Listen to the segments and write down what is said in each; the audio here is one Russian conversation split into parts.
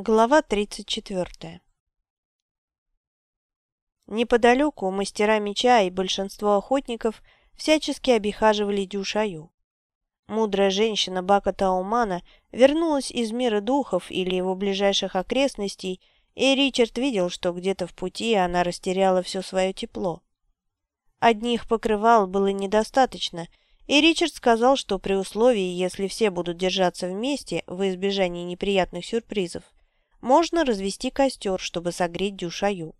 Глава 34 Неподалеку мастера меча и большинство охотников всячески обихаживали Дюшаю. Мудрая женщина Бака Таумана вернулась из мира духов или его ближайших окрестностей, и Ричард видел, что где-то в пути она растеряла все свое тепло. Одних покрывал было недостаточно, и Ричард сказал, что при условии, если все будут держаться вместе в избежании неприятных сюрпризов, можно развести костер, чтобы согреть Дюшаю.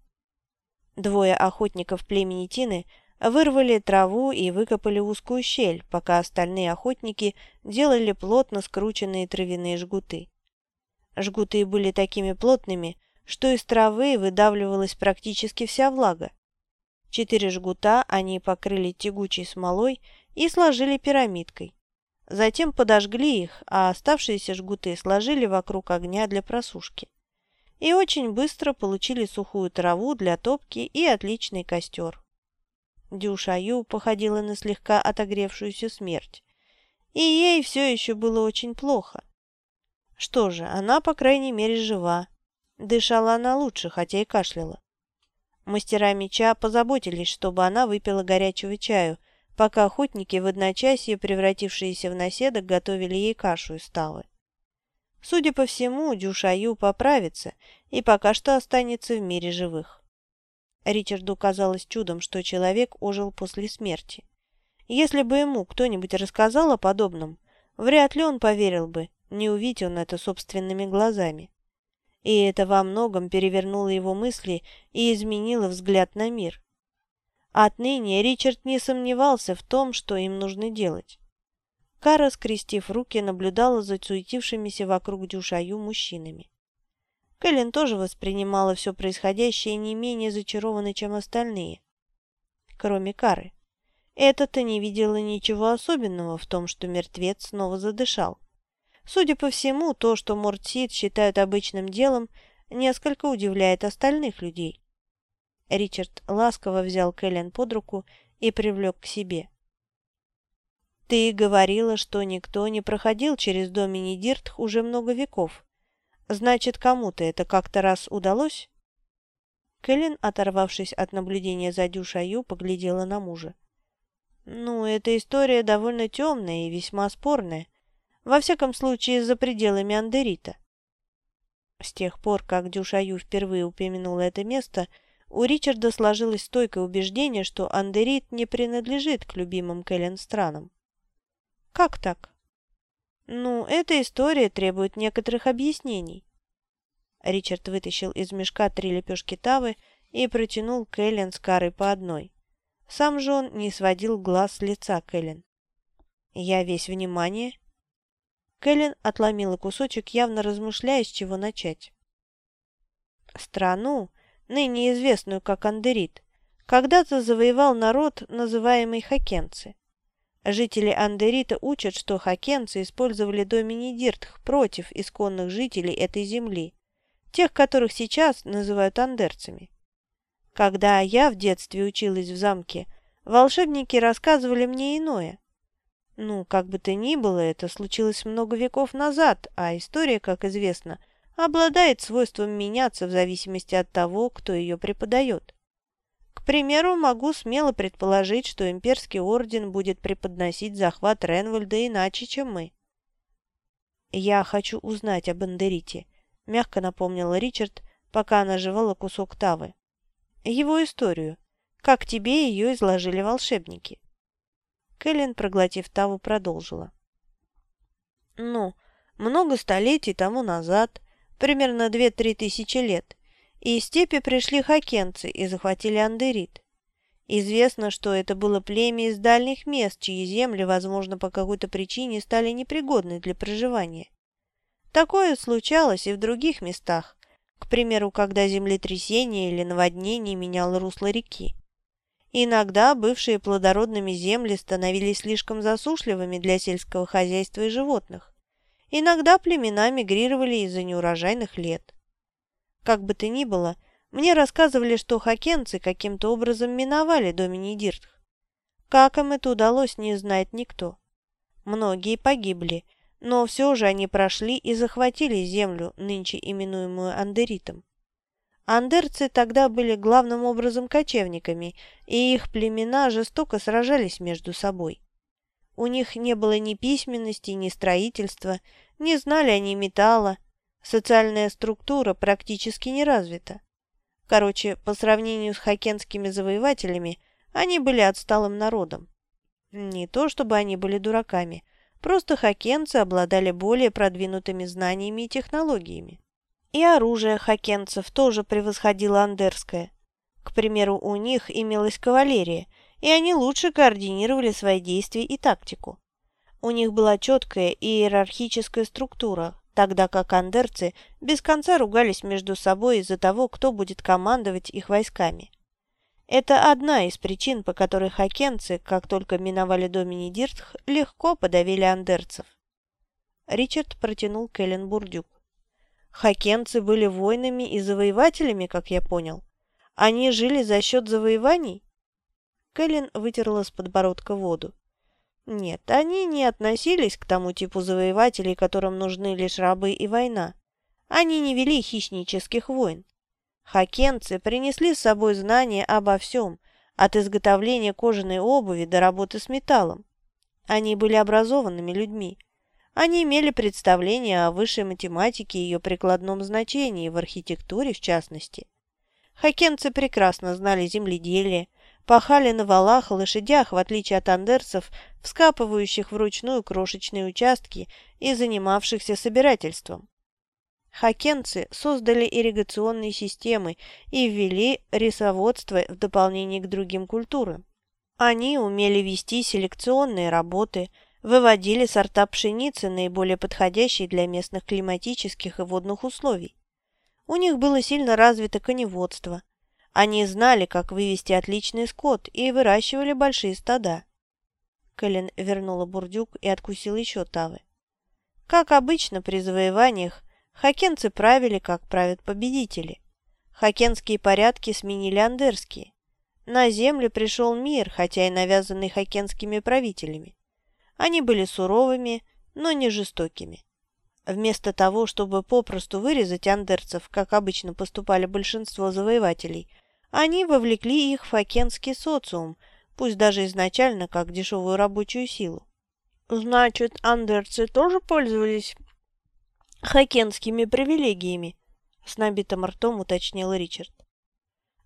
Двое охотников племени Тины вырвали траву и выкопали узкую щель, пока остальные охотники делали плотно скрученные травяные жгуты. Жгуты были такими плотными, что из травы выдавливалась практически вся влага. Четыре жгута они покрыли тягучей смолой и сложили пирамидкой. Затем подожгли их, а оставшиеся жгуты сложили вокруг огня для просушки. И очень быстро получили сухую траву для топки и отличный костер. Дюшаю походила на слегка отогревшуюся смерть. И ей все еще было очень плохо. Что же, она, по крайней мере, жива. Дышала она лучше, хотя и кашляла. Мастера меча позаботились, чтобы она выпила горячего чаю, пока охотники в одночасье, превратившиеся в наседок, готовили ей кашу из тавы. Судя по всему, Дюшаю поправится и пока что останется в мире живых. Ричарду казалось чудом, что человек ожил после смерти. Если бы ему кто-нибудь рассказал о подобном, вряд ли он поверил бы, не увидел он это собственными глазами. И это во многом перевернуло его мысли и изменило взгляд на мир. Отныне Ричард не сомневался в том, что им нужно делать. Кара, скрестив руки, наблюдала за суетившимися вокруг Дюшаю мужчинами. Кэлен тоже воспринимала все происходящее не менее зачарованно, чем остальные. Кроме Кары. Эта-то не видела ничего особенного в том, что мертвец снова задышал. Судя по всему, то, что Мортсид считают обычным делом, несколько удивляет остальных людей. Ричард ласково взял Кэлен под руку и привлек к себе. «Ты говорила, что никто не проходил через Домини Диртх уже много веков. Значит, кому-то это как-то раз удалось?» Кэлен, оторвавшись от наблюдения за Дюшаю, поглядела на мужа. «Ну, эта история довольно темная и весьма спорная. Во всяком случае, за пределами Андерита». С тех пор, как Дюшаю впервые упомянула это место, у Ричарда сложилось стойкое убеждение, что Андерит не принадлежит к любимым Кэлен странам. Как так? Ну, эта история требует некоторых объяснений. Ричард вытащил из мешка три лепешки тавы и протянул Кэлен с Карой по одной. Сам же он не сводил глаз с лица Кэлен. «Я весь внимание». Кэлен отломила кусочек, явно размышляя, с чего начать. Страну, ныне известную как Андерит, когда-то завоевал народ, называемый хакенцы. Жители Андерита учат, что хакенцы использовали домини-диртх против исконных жителей этой земли, тех, которых сейчас называют андерцами. Когда я в детстве училась в замке, волшебники рассказывали мне иное. Ну, как бы то ни было, это случилось много веков назад, а история, как известно, обладает свойством меняться в зависимости от того, кто ее преподает. К примеру, могу смело предположить, что имперский орден будет преподносить захват Ренвальда иначе, чем мы. «Я хочу узнать об Андерите», — мягко напомнила Ричард, пока она жевала кусок тавы. «Его историю. Как тебе ее изложили волшебники?» Кэлен, проглотив таву, продолжила. «Ну, много столетий тому назад примерно две-три тысячи лет, и из степи пришли хакенцы и захватили Андерит. Известно, что это было племя из дальних мест, чьи земли, возможно, по какой-то причине стали непригодны для проживания. Такое случалось и в других местах, к примеру, когда землетрясение или наводнение меняло русло реки. Иногда бывшие плодородными земли становились слишком засушливыми для сельского хозяйства и животных. Иногда племена мигрировали из-за неурожайных лет. Как бы то ни было, мне рассказывали, что хакенцы каким-то образом миновали Домини Диртх. Как им это удалось, не знает никто. Многие погибли, но все же они прошли и захватили землю, нынче именуемую Андеритом. Андерцы тогда были главным образом кочевниками, и их племена жестоко сражались между собой. У них не было ни письменности, ни строительства, не знали они металла, социальная структура практически не развита. Короче, по сравнению с хакенскими завоевателями, они были отсталым народом. Не то чтобы они были дураками, просто хакенцы обладали более продвинутыми знаниями и технологиями. И оружие хакенцев тоже превосходило андерское. К примеру, у них имелась кавалерия, и они лучше координировали свои действия и тактику. У них была четкая иерархическая структура, тогда как андерцы без конца ругались между собой из-за того, кто будет командовать их войсками. Это одна из причин, по которой хакенцы, как только миновали Домини Диртх, легко подавили андерцев. Ричард протянул Кэлен бурдюк. Хакенцы были воинами и завоевателями, как я понял. Они жили за счет завоеваний? Кэлен вытерла с подбородка воду. Нет, они не относились к тому типу завоевателей, которым нужны лишь рабы и война. Они не вели хищнических войн. Хакенцы принесли с собой знания обо всем, от изготовления кожаной обуви до работы с металлом. Они были образованными людьми. Они имели представление о высшей математике и ее прикладном значении, в архитектуре в частности. Хакенцы прекрасно знали земледелие, пахали на валах лошадях, в отличие от андерцев, вскапывающих вручную крошечные участки и занимавшихся собирательством. Хакенцы создали ирригационные системы и ввели рисоводство в дополнение к другим культурам. Они умели вести селекционные работы – выводили сорта пшеницы, наиболее подходящие для местных климатических и водных условий. У них было сильно развито коневодство. Они знали, как вывести отличный скот и выращивали большие стада. Кэлен вернула бурдюк и откусила еще тавы. Как обычно при завоеваниях, хакенцы правили, как правят победители. Хакенские порядки сменили андерские. На землю пришел мир, хотя и навязанный хакенскими правителями. Они были суровыми, но не жестокими. Вместо того, чтобы попросту вырезать андерцев, как обычно поступали большинство завоевателей, они вовлекли их в факенский социум, пусть даже изначально как дешевую рабочую силу. «Значит, андерцы тоже пользовались хакенскими привилегиями?» — с набитым ртом уточнил Ричард.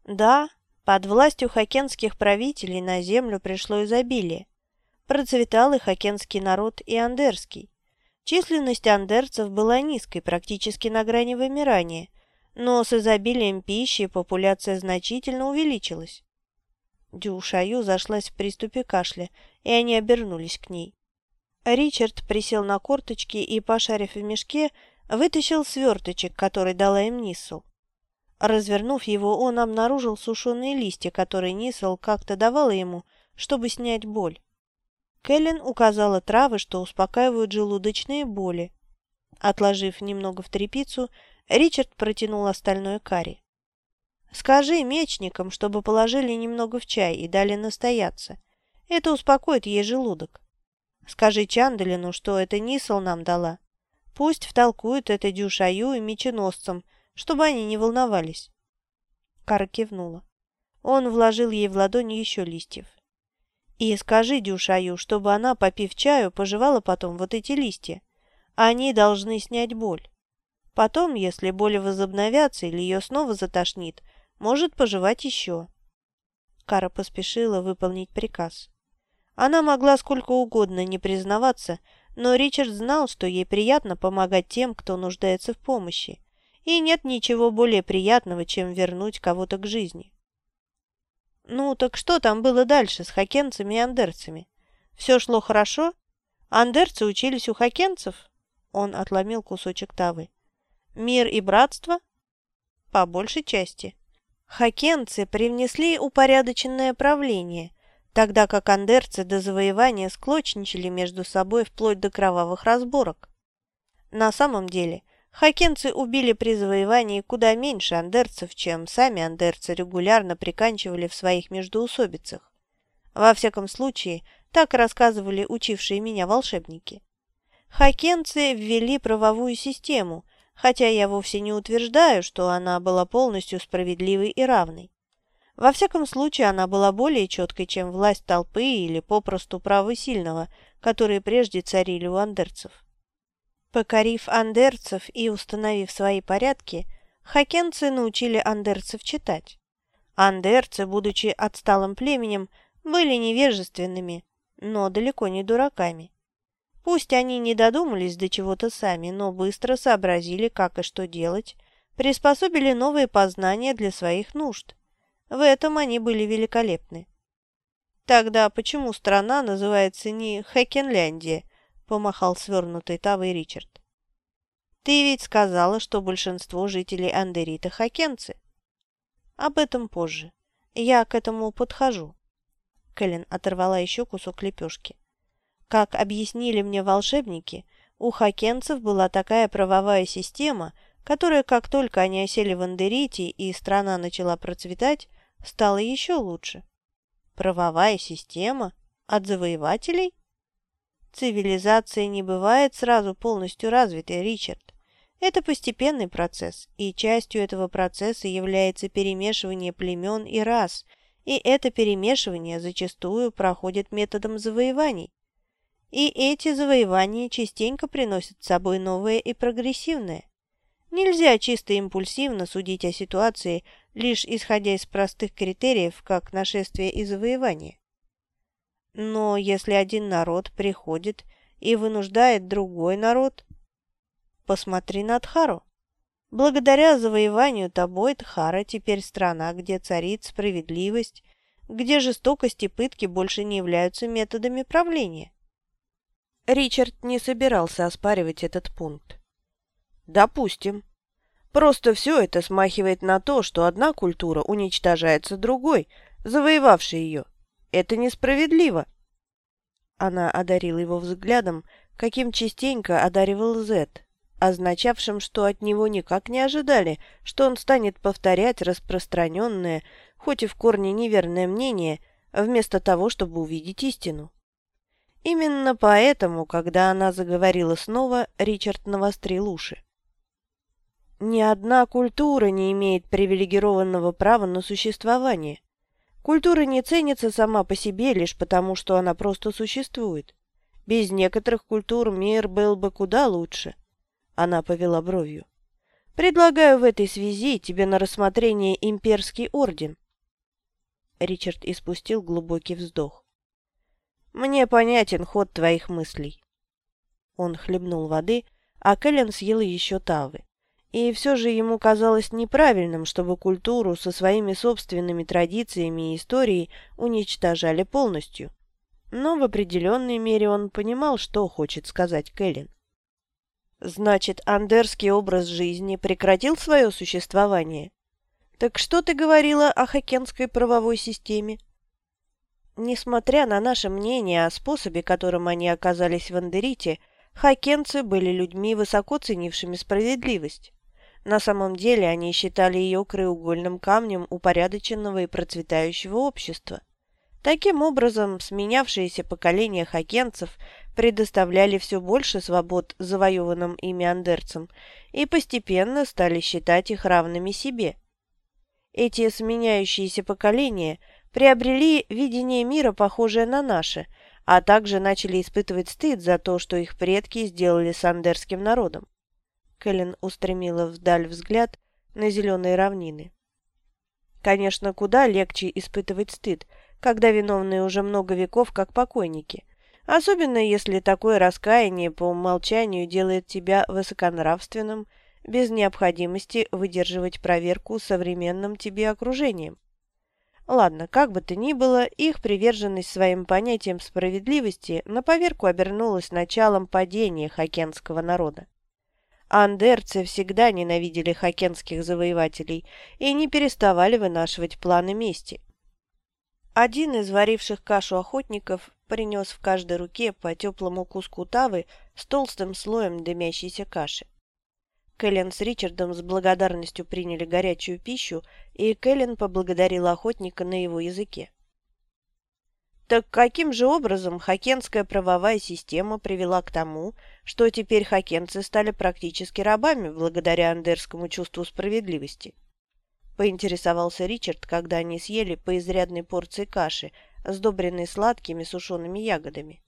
«Да, под властью хакенских правителей на землю пришло изобилие. Процветал и хакенский народ, и андерский. Численность андерцев была низкой, практически на грани вымирания, но с изобилием пищи популяция значительно увеличилась. Дюшаю зашлась в приступе кашля, и они обернулись к ней. Ричард присел на корточки и, пошарив в мешке, вытащил сверточек, который дала им Ниссел. Развернув его, он обнаружил сушеные листья, которые Ниссел как-то давала ему, чтобы снять боль. Кэлен указала травы, что успокаивают желудочные боли. Отложив немного в трепицу, Ричард протянул остальное карри. «Скажи мечникам, чтобы положили немного в чай и дали настояться. Это успокоит ей желудок. Скажи Чандалину, что это Нисел нам дала. Пусть втолкуют это Дюшаю и меченосцам, чтобы они не волновались». Кара кивнула. Он вложил ей в ладони еще листьев. И скажи Дюшаю, чтобы она, попив чаю, пожевала потом вот эти листья. Они должны снять боль. Потом, если боли возобновятся или ее снова затошнит, может пожевать еще. Кара поспешила выполнить приказ. Она могла сколько угодно не признаваться, но Ричард знал, что ей приятно помогать тем, кто нуждается в помощи, и нет ничего более приятного, чем вернуть кого-то к жизни. Ну, так что там было дальше с хакенцами и андерцами? Все шло хорошо? Андерцы учились у хакенцев? Он отломил кусочек тавы. Мир и братство? По большей части. Хакенцы привнесли упорядоченное правление, тогда как андерцы до завоевания склочничали между собой вплоть до кровавых разборок. На самом деле, Хакенцы убили при завоевании куда меньше андерцев, чем сами андерцы регулярно приканчивали в своих междоусобицах. Во всяком случае, так рассказывали учившие меня волшебники. Хакенцы ввели правовую систему, хотя я вовсе не утверждаю, что она была полностью справедливой и равной. Во всяком случае, она была более четкой, чем власть толпы или попросту правы сильного, которые прежде царили у андерцев. Покорив андерцев и установив свои порядки, хакенцы научили андерцев читать. Андерцы, будучи отсталым племенем, были невежественными, но далеко не дураками. Пусть они не додумались до чего-то сами, но быстро сообразили, как и что делать, приспособили новые познания для своих нужд. В этом они были великолепны. Тогда почему страна называется не Хэкенляндия, помахал свернутой тавой Ричард. Ты ведь сказала, что большинство жителей Андерита хакенцы. Об этом позже. Я к этому подхожу. Кэлен оторвала еще кусок лепешки. Как объяснили мне волшебники, у хакенцев была такая правовая система, которая, как только они осели в Андерите и страна начала процветать, стала еще лучше. Правовая система? От завоевателей? Цивилизация не бывает сразу полностью развитой, Ричард. Это постепенный процесс, и частью этого процесса является перемешивание племен и рас, и это перемешивание зачастую проходит методом завоеваний. И эти завоевания частенько приносят с собой новое и прогрессивное. Нельзя чисто импульсивно судить о ситуации, лишь исходя из простых критериев, как нашествие и завоевание. Но если один народ приходит и вынуждает другой народ, посмотри на Тхару. Благодаря завоеванию тобой Тхара теперь страна, где царит справедливость, где жестокость и пытки больше не являются методами правления. Ричард не собирался оспаривать этот пункт. Допустим. Просто все это смахивает на то, что одна культура уничтожается другой, завоевавшей ее. Это несправедливо. Она одарила его взглядом, каким частенько одаривал Зет, означавшим, что от него никак не ожидали, что он станет повторять распространенное, хоть и в корне неверное мнение, вместо того, чтобы увидеть истину. Именно поэтому, когда она заговорила снова, Ричард навострил уши. Ни одна культура не имеет привилегированного права на существование. Культура не ценится сама по себе лишь потому, что она просто существует. Без некоторых культур мир был бы куда лучше. Она повела бровью. Предлагаю в этой связи тебе на рассмотрение имперский орден. Ричард испустил глубокий вздох. Мне понятен ход твоих мыслей. Он хлебнул воды, а Кэлен съел еще тавы. И все же ему казалось неправильным, чтобы культуру со своими собственными традициями и историей уничтожали полностью. Но в определенной мере он понимал, что хочет сказать Кэлен. Значит, андерский образ жизни прекратил свое существование? Так что ты говорила о хоккенской правовой системе? Несмотря на наше мнение о способе, которым они оказались в Андерите, хакенцы были людьми, высоко ценившими справедливость. На самом деле они считали ее краеугольным камнем упорядоченного и процветающего общества. Таким образом, сменявшиеся поколения хакенцев предоставляли все больше свобод завоеванным ими андерцам и постепенно стали считать их равными себе. Эти сменяющиеся поколения – приобрели видение мира, похожее на наше, а также начали испытывать стыд за то, что их предки сделали с андерским народом. Кэлен устремила вдаль взгляд на зеленые равнины. Конечно, куда легче испытывать стыд, когда виновные уже много веков как покойники, особенно если такое раскаяние по умолчанию делает тебя высоконравственным, без необходимости выдерживать проверку современным тебе окружением. Ладно, как бы то ни было, их приверженность своим понятиям справедливости на поверку обернулась началом падения хакенского народа. Андерцы всегда ненавидели хакенских завоевателей и не переставали вынашивать планы мести. Один из варивших кашу охотников принес в каждой руке по теплому куску тавы с толстым слоем дымящейся каши. Кэлен с Ричардом с благодарностью приняли горячую пищу, и Кэлен поблагодарила охотника на его языке. Так каким же образом хакенская правовая система привела к тому, что теперь хакенцы стали практически рабами благодаря андерскому чувству справедливости? Поинтересовался Ричард, когда они съели по изрядной порции каши, сдобренной сладкими сушеными ягодами.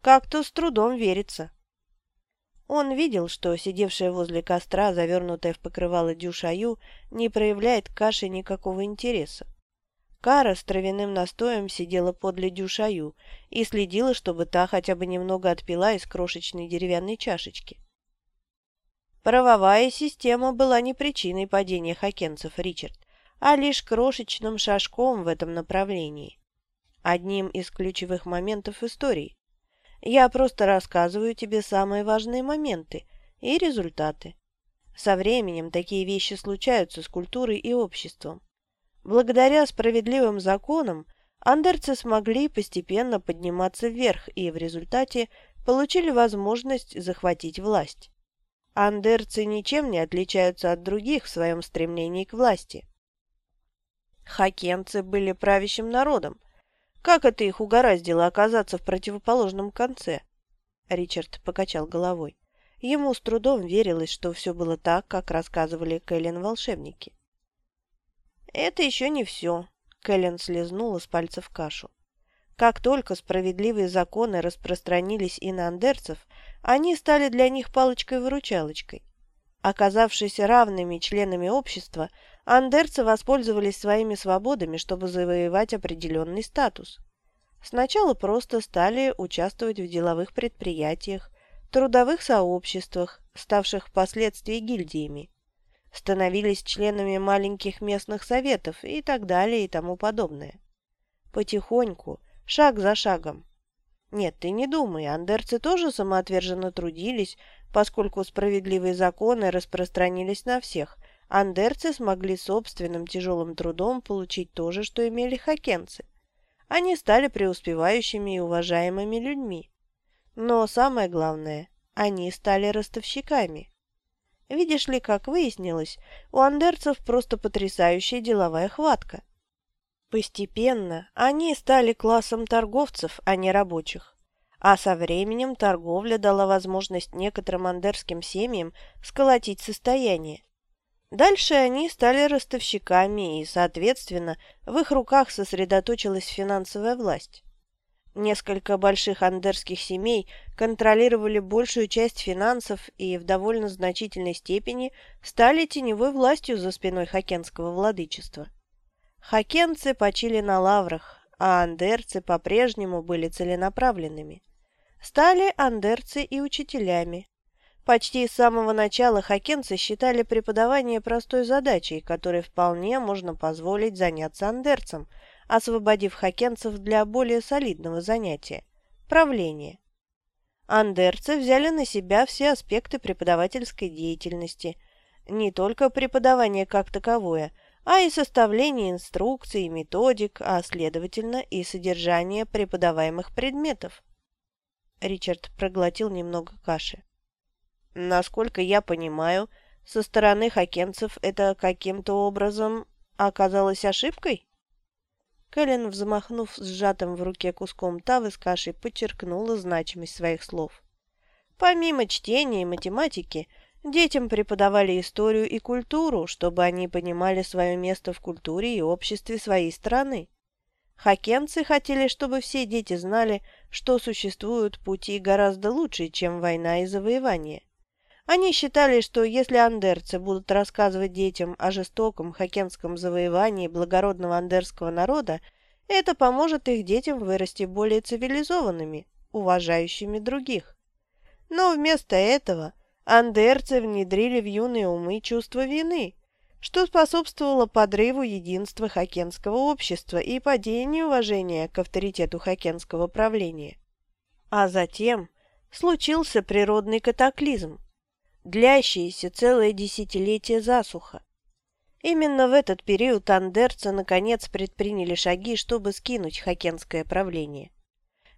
Как-то с трудом верится. Он видел, что сидевшая возле костра, завернутая в покрывало Дюшаю, не проявляет к каше никакого интереса. Кара с травяным настоем сидела подле Дюшаю и следила, чтобы та хотя бы немного отпила из крошечной деревянной чашечки. Правовая система была не причиной падения хакенцев, Ричард, а лишь крошечным шажком в этом направлении. Одним из ключевых моментов истории. Я просто рассказываю тебе самые важные моменты и результаты. Со временем такие вещи случаются с культурой и обществом. Благодаря справедливым законам андерцы смогли постепенно подниматься вверх и в результате получили возможность захватить власть. Андерцы ничем не отличаются от других в своем стремлении к власти. Хакенцы были правящим народом. Как это их угораздило оказаться в противоположном конце? Ричард покачал головой. Ему с трудом верилось, что все было так, как рассказывали Кэлен волшебники. «Это еще не все», — Кэлен слезнула с пальцев кашу. Как только справедливые законы распространились и на андерцев, они стали для них палочкой-выручалочкой. Оказавшись равными членами общества, андерцы воспользовались своими свободами, чтобы завоевать определенный статус. Сначала просто стали участвовать в деловых предприятиях, трудовых сообществах, ставших впоследствии гильдиями становились членами маленьких местных советов и так далее и тому подобное. Потихоньку, шаг за шагом. Нет, ты не думай, андерцы тоже самоотверженно трудились, поскольку справедливые законы распространились на всех. Андерцы смогли собственным тяжелым трудом получить то же, что имели хакенцы. Они стали преуспевающими и уважаемыми людьми. Но самое главное, они стали ростовщиками. Видишь ли, как выяснилось, у андерцев просто потрясающая деловая хватка. Постепенно они стали классом торговцев, а не рабочих. А со временем торговля дала возможность некоторым андерским семьям сколотить состояние. Дальше они стали ростовщиками, и, соответственно, в их руках сосредоточилась финансовая власть. Несколько больших андерских семей контролировали большую часть финансов и в довольно значительной степени стали теневой властью за спиной хакенского владычества. Хакенцы почили на лаврах, а андерцы по-прежнему были целенаправленными. Стали андерцы и учителями. Почти с самого начала хакенцы считали преподавание простой задачей, которой вполне можно позволить заняться андерцам – освободив хакенцев для более солидного занятия – правления. Андерцы взяли на себя все аспекты преподавательской деятельности, не только преподавание как таковое, а и составление инструкций, методик, а следовательно и содержание преподаваемых предметов. Ричард проглотил немного каши. Насколько я понимаю, со стороны хакенцев это каким-то образом оказалось ошибкой? Кэлен, взмахнув сжатым в руке куском тавы с кашей, подчеркнула значимость своих слов. Помимо чтения и математики, детям преподавали историю и культуру, чтобы они понимали свое место в культуре и обществе своей страны. Хакенцы хотели, чтобы все дети знали, что существуют пути гораздо лучше, чем война и завоевание. Они считали, что если андерцы будут рассказывать детям о жестоком хакенском завоевании благородного андерского народа, это поможет их детям вырасти более цивилизованными, уважающими других. Но вместо этого андерцы внедрили в юные умы чувство вины, что способствовало подрыву единства хакенского общества и падению уважения к авторитету хакенского правления. А затем случился природный катаклизм, длящиеся целое десятилетие засуха. Именно в этот период андерцы наконец предприняли шаги, чтобы скинуть хакенское правление.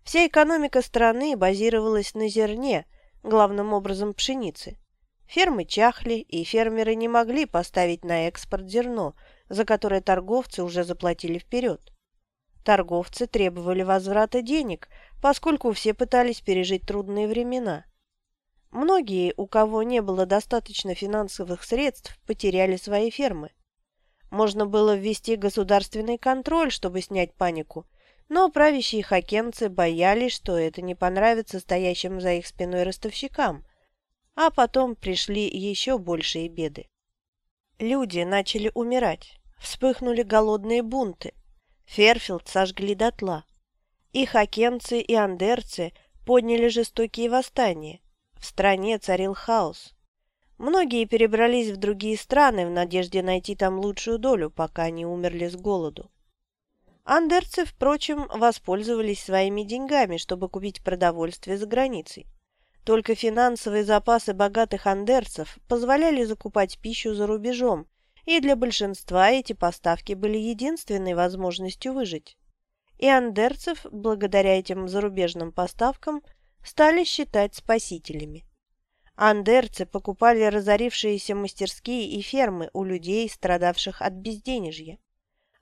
Вся экономика страны базировалась на зерне, главным образом пшеницы. Фермы чахли, и фермеры не могли поставить на экспорт зерно, за которое торговцы уже заплатили вперед. Торговцы требовали возврата денег, поскольку все пытались пережить трудные времена. Многие, у кого не было достаточно финансовых средств, потеряли свои фермы. Можно было ввести государственный контроль, чтобы снять панику, но правящие хакенцы боялись, что это не понравится стоящим за их спиной ростовщикам, а потом пришли еще большие беды. Люди начали умирать, вспыхнули голодные бунты, Ферфилд сожгли дотла. И хакенцы, и андерцы подняли жестокие восстания. В стране царил хаос. Многие перебрались в другие страны в надежде найти там лучшую долю, пока не умерли с голоду. Андерцы, впрочем, воспользовались своими деньгами, чтобы купить продовольствие за границей. Только финансовые запасы богатых андерцев позволяли закупать пищу за рубежом, и для большинства эти поставки были единственной возможностью выжить. И андерцев, благодаря этим зарубежным поставкам, стали считать спасителями. Андерцы покупали разорившиеся мастерские и фермы у людей, страдавших от безденежья.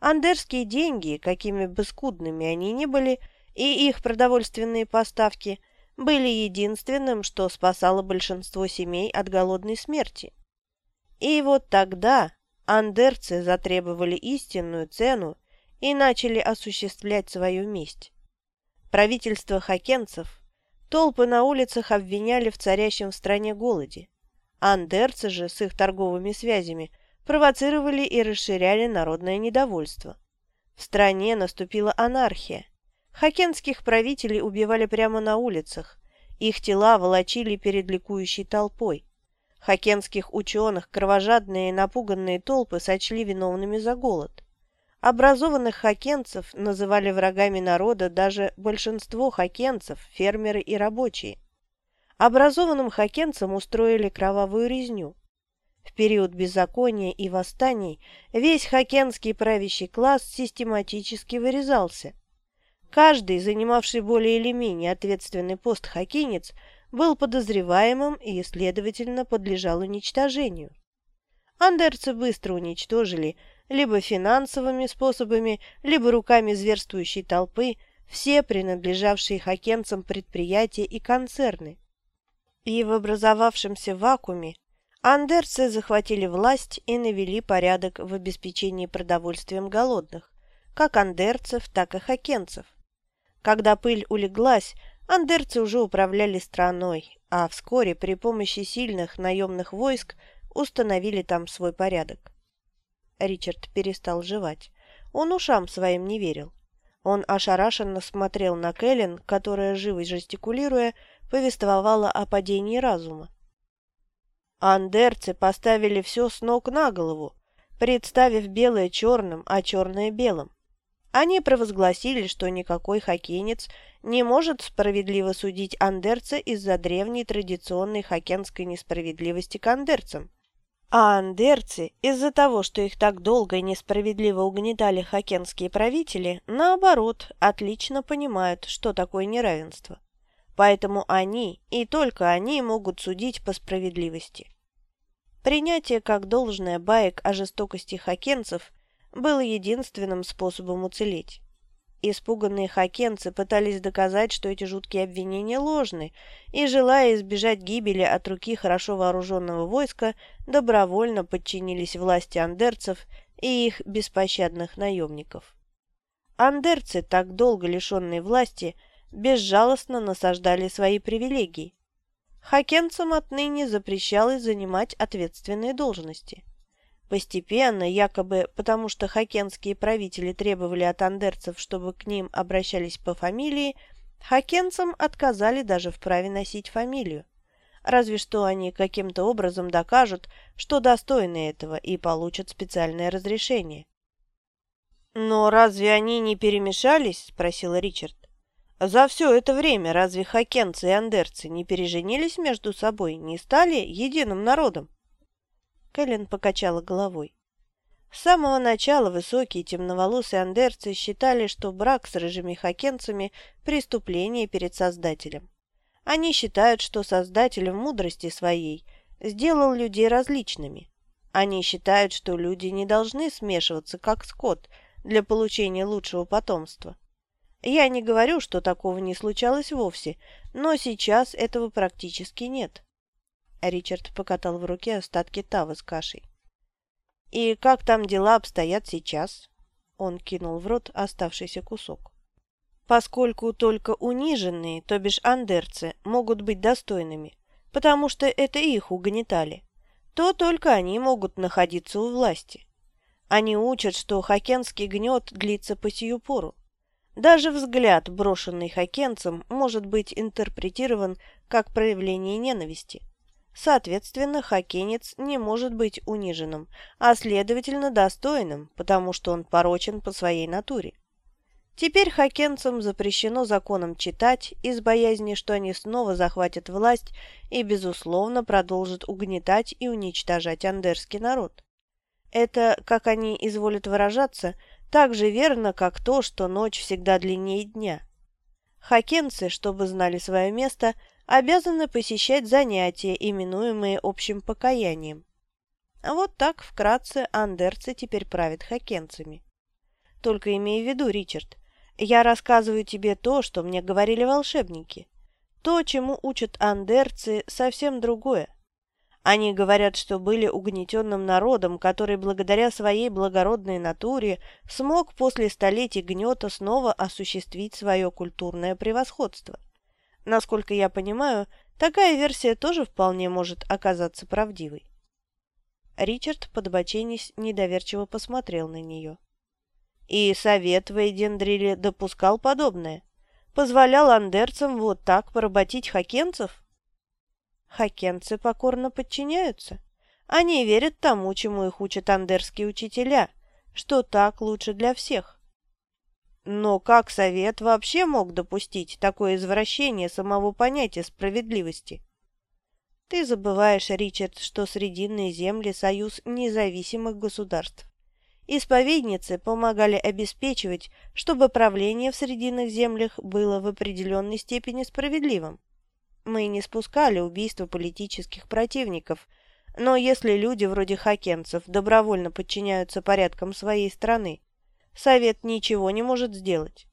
Андерские деньги, какими бы скудными они ни были, и их продовольственные поставки были единственным, что спасало большинство семей от голодной смерти. И вот тогда Андерцы затребовали истинную цену и начали осуществлять свою месть. Правительство хакенцев, толпы на улицах обвиняли в царящем в стране голоде. Андерцы же с их торговыми связями провоцировали и расширяли народное недовольство. В стране наступила анархия. Хакенских правителей убивали прямо на улицах, их тела волочили перед ликующей толпой. Хакенских ученых кровожадные и напуганные толпы сочли виновными за голод. Образованных хакенцев называли врагами народа даже большинство хакенцев, фермеры и рабочие. Образованным хакенцам устроили кровавую резню. В период беззакония и восстаний весь хакенский правящий класс систематически вырезался. Каждый, занимавший более или менее ответственный пост хакенец, был подозреваемым и, следовательно, подлежал уничтожению. Андерцы быстро уничтожили либо финансовыми способами, либо руками зверствующей толпы все принадлежавшие хакенцам предприятия и концерны. И в образовавшемся вакууме андерцы захватили власть и навели порядок в обеспечении продовольствием голодных, как андерцев, так и хакенцев. Когда пыль улеглась, Андерцы уже управляли страной, а вскоре при помощи сильных наемных войск установили там свой порядок. Ричард перестал жевать. Он ушам своим не верил. Он ошарашенно смотрел на Кэлен, которая, живо жестикулируя, повествовала о падении разума. Андерцы поставили все с ног на голову, представив белое черным, а черное белым. Они провозгласили, что никакой хоккейнец не может справедливо судить андерца из-за древней традиционной хоккенской несправедливости к андерцам. А андерцы, из-за того, что их так долго и несправедливо угнетали хоккенские правители, наоборот, отлично понимают, что такое неравенство. Поэтому они, и только они, могут судить по справедливости. Принятие как должное баек о жестокости хоккенцев – было единственным способом уцелеть. Испуганные хакенцы пытались доказать, что эти жуткие обвинения ложны, и, желая избежать гибели от руки хорошо вооруженного войска, добровольно подчинились власти андерцев и их беспощадных наемников. Андерцы, так долго лишенные власти, безжалостно насаждали свои привилегии. Хакенцам отныне запрещалось занимать ответственные должности. Постепенно, якобы потому что хакенские правители требовали от андерцев, чтобы к ним обращались по фамилии, хакенцам отказали даже в праве носить фамилию. Разве что они каким-то образом докажут, что достойны этого и получат специальное разрешение. «Но разве они не перемешались?» – спросил Ричард. «За все это время разве хакенцы и андерцы не переженились между собой, не стали единым народом?» Кэлен покачала головой. С самого начала высокие темноволосые андерцы считали, что брак с рыжими хакенцами – преступление перед Создателем. Они считают, что Создатель в мудрости своей сделал людей различными. Они считают, что люди не должны смешиваться, как скот, для получения лучшего потомства. Я не говорю, что такого не случалось вовсе, но сейчас этого практически нет. Ричард покатал в руке остатки тавы с кашей. «И как там дела обстоят сейчас?» Он кинул в рот оставшийся кусок. «Поскольку только униженные, то бишь андерцы, могут быть достойными, потому что это их угнетали, то только они могут находиться у власти. Они учат, что хакенский гнет длится по сию пору. Даже взгляд, брошенный хакенцем, может быть интерпретирован как проявление ненависти. Соответственно, хакенец не может быть униженным, а следовательно достойным, потому что он порочен по своей натуре. Теперь хакенцам запрещено законом читать из боязни, что они снова захватят власть и, безусловно, продолжат угнетать и уничтожать андерский народ. Это, как они изволят выражаться, так же верно, как то, что ночь всегда длиннее дня. Хакенцы, чтобы знали свое место, обязаны посещать занятия, именуемые общим покаянием. А вот так вкратце андерцы теперь правят хакенцами. Только имей в виду, Ричард, я рассказываю тебе то, что мне говорили волшебники. То, чему учат андерцы, совсем другое. Они говорят, что были угнетенным народом, который благодаря своей благородной натуре смог после столетий гнета снова осуществить свое культурное превосходство. Насколько я понимаю, такая версия тоже вполне может оказаться правдивой. Ричард, подбоченясь, недоверчиво посмотрел на нее. И совет в Эйдендриле допускал подобное? Позволял андерцам вот так поработить хакенцев? Хакенцы покорно подчиняются. Они верят тому, чему их учат андерские учителя, что так лучше для всех. Но как совет вообще мог допустить такое извращение самого понятия справедливости? Ты забываешь, Ричард, что Срединные земли – союз независимых государств. Исповедницы помогали обеспечивать, чтобы правление в Срединных землях было в определенной степени справедливым. Мы не спускали убийства политических противников, но если люди вроде хакенцев добровольно подчиняются порядкам своей страны, Совет ничего не может сделать.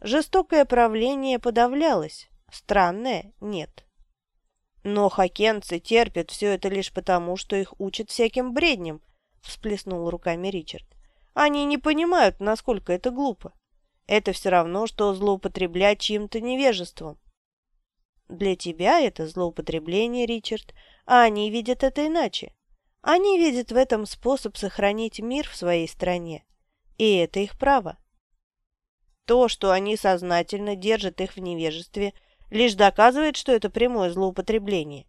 Жестокое правление подавлялось, странное – нет. Но хакенцы терпят все это лишь потому, что их учат всяким бредням, всплеснул руками Ричард. Они не понимают, насколько это глупо. Это все равно, что злоупотреблять чьим-то невежеством. Для тебя это злоупотребление, Ричард, а они видят это иначе. Они видят в этом способ сохранить мир в своей стране. И это их право. То, что они сознательно держат их в невежестве, лишь доказывает, что это прямое злоупотребление.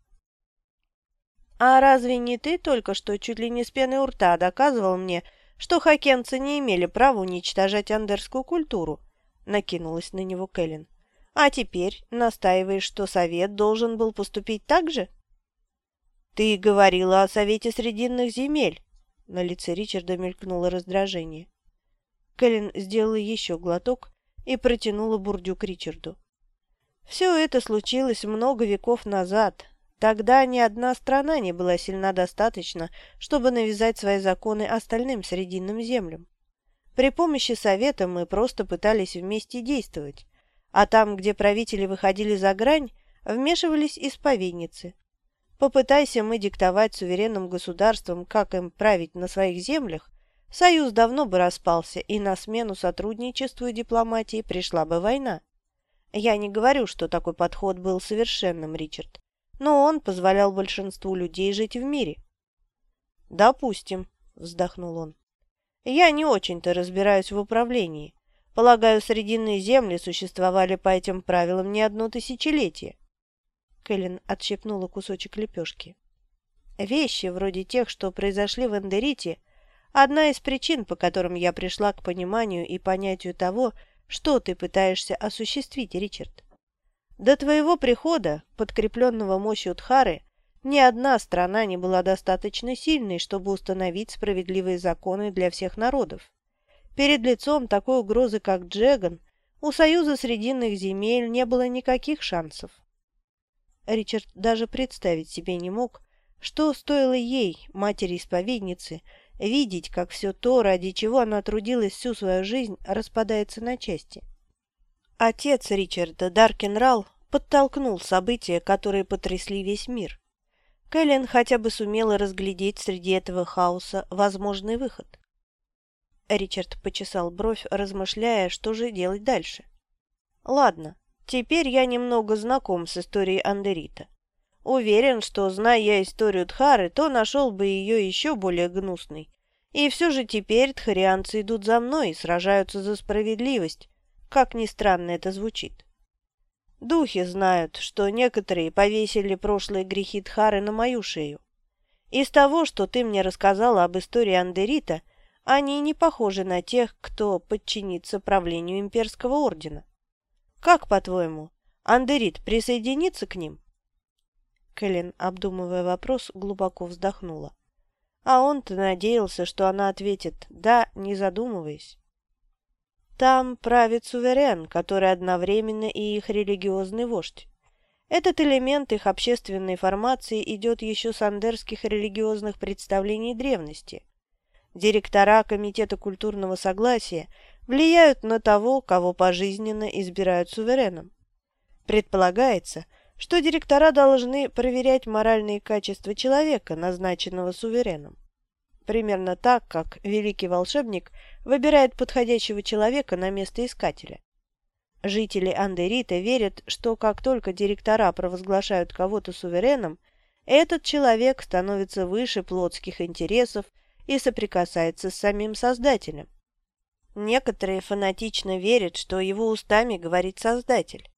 А разве не ты только что чуть ли не с пеной у рта доказывал мне, что хакенцы не имели права уничтожать андерскую культуру? Накинулась на него Кэлен. А теперь настаиваешь, что совет должен был поступить так же? Ты говорила о совете срединных земель. На лице Ричарда мелькнуло раздражение. Кэлен сделала еще глоток и протянула бурдюк Ричарду. Все это случилось много веков назад, Тогда ни одна страна не была сильна достаточно, чтобы навязать свои законы остальным Срединным землям. При помощи Совета мы просто пытались вместе действовать, а там, где правители выходили за грань, вмешивались исповедницы. Попытайся мы диктовать суверенным государствам, как им править на своих землях, союз давно бы распался, и на смену сотрудничеству и дипломатии пришла бы война. Я не говорю, что такой подход был совершенным, Ричард но он позволял большинству людей жить в мире. «Допустим», — вздохнул он. «Я не очень-то разбираюсь в управлении. Полагаю, срединные земли существовали по этим правилам не одно тысячелетие». Кэлен отщепнула кусочек лепешки. «Вещи, вроде тех, что произошли в Эндерите, одна из причин, по которым я пришла к пониманию и понятию того, что ты пытаешься осуществить, Ричард. До твоего прихода, подкрепленного мощью Тхары, ни одна страна не была достаточно сильной, чтобы установить справедливые законы для всех народов. Перед лицом такой угрозы, как Джеган, у Союза Срединных земель не было никаких шансов. Ричард даже представить себе не мог, что стоило ей, матери-исповедницы, видеть, как все то, ради чего она трудилась всю свою жизнь, распадается на части. Отец Ричарда, Даркенрал, подтолкнул события, которые потрясли весь мир. Кэлен хотя бы сумела разглядеть среди этого хаоса возможный выход. Ричард почесал бровь, размышляя, что же делать дальше. «Ладно, теперь я немного знаком с историей Андерита. Уверен, что, зная я историю Тхары, то нашел бы ее еще более гнусной. И все же теперь тхарианцы идут за мной и сражаются за справедливость, как ни странно это звучит. Духи знают, что некоторые повесили прошлые грехи Тхары на мою шею. Из того, что ты мне рассказала об истории Андерита, они не похожи на тех, кто подчинится правлению имперского ордена. Как, по-твоему, Андерит присоединится к ним?» Кэлен, обдумывая вопрос, глубоко вздохнула. А он-то надеялся, что она ответит «да», не задумываясь. Там правит суверен, который одновременно и их религиозный вождь. Этот элемент их общественной формации идет еще с андерских религиозных представлений древности. Директора Комитета культурного согласия влияют на того, кого пожизненно избирают сувереном. Предполагается, что директора должны проверять моральные качества человека, назначенного сувереном. Примерно так, как великий волшебник выбирает подходящего человека на место искателя. Жители Андерита верят, что как только директора провозглашают кого-то сувереном, этот человек становится выше плотских интересов и соприкасается с самим Создателем. Некоторые фанатично верят, что его устами говорит Создатель.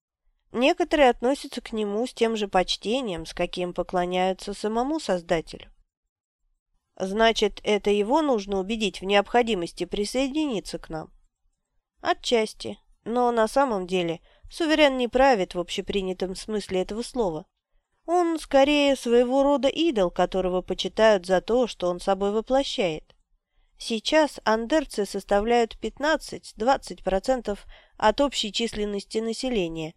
Некоторые относятся к нему с тем же почтением, с каким поклоняются самому Создателю. Значит, это его нужно убедить в необходимости присоединиться к нам? Отчасти. Но на самом деле суверен не правит в общепринятом смысле этого слова. Он скорее своего рода идол, которого почитают за то, что он собой воплощает. Сейчас андерцы составляют 15-20% от общей численности населения,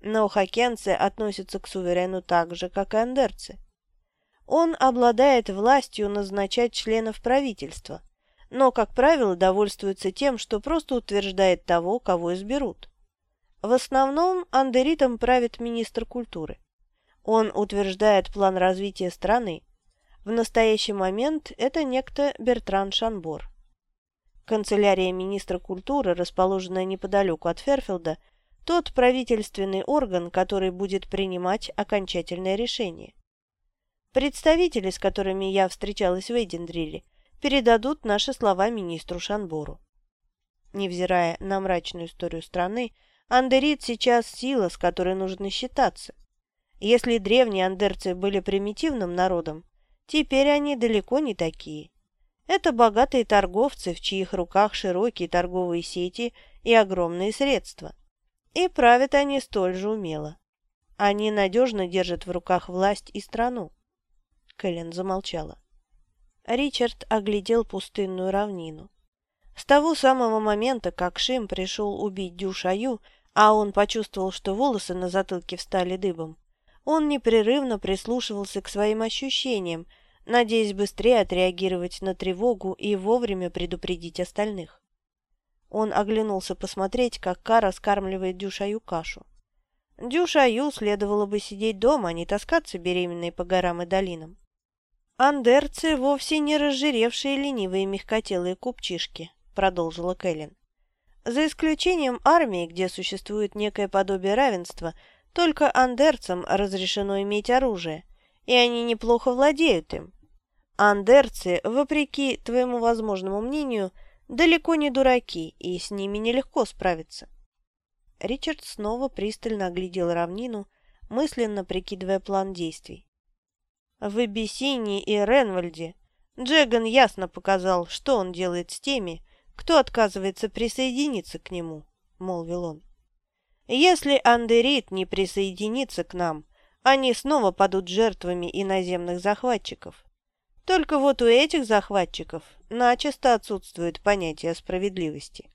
но хакенцы относятся к суверену так же, как и андерцы. Он обладает властью назначать членов правительства, но, как правило, довольствуется тем, что просто утверждает того, кого изберут. В основном андеритом правит министр культуры. Он утверждает план развития страны. В настоящий момент это некто Бертран Шанбор. Канцелярия министра культуры, расположенная неподалеку от Ферфилда, тот правительственный орган, который будет принимать окончательное решение. Представители, с которыми я встречалась в Эйдендриле, передадут наши слова министру Шанбору. Невзирая на мрачную историю страны, Андерит сейчас сила, с которой нужно считаться. Если древние андерцы были примитивным народом, теперь они далеко не такие. Это богатые торговцы, в чьих руках широкие торговые сети и огромные средства. И правят они столь же умело. Они надежно держат в руках власть и страну. Кэлен замолчала. Ричард оглядел пустынную равнину. С того самого момента, как Шим пришел убить Дюшаю, а он почувствовал, что волосы на затылке встали дыбом, он непрерывно прислушивался к своим ощущениям, надеясь быстрее отреагировать на тревогу и вовремя предупредить остальных. Он оглянулся посмотреть, как Кара скармливает Дюшаю кашу. Дюшаю следовало бы сидеть дома, а не таскаться беременной по горам и долинам. «Андерцы вовсе не разжиревшие ленивые мягкотелые купчишки», — продолжила Кэлен. «За исключением армии, где существует некое подобие равенства, только андерцам разрешено иметь оружие, и они неплохо владеют им. Андерцы, вопреки твоему возможному мнению, далеко не дураки, и с ними нелегко справиться». Ричард снова пристально оглядел равнину, мысленно прикидывая план действий. В Эбиссине и Ренвальде Джеган ясно показал, что он делает с теми, кто отказывается присоединиться к нему, — молвил он. Если Андерит не присоединится к нам, они снова падут жертвами иноземных захватчиков. Только вот у этих захватчиков начисто отсутствует понятие справедливости.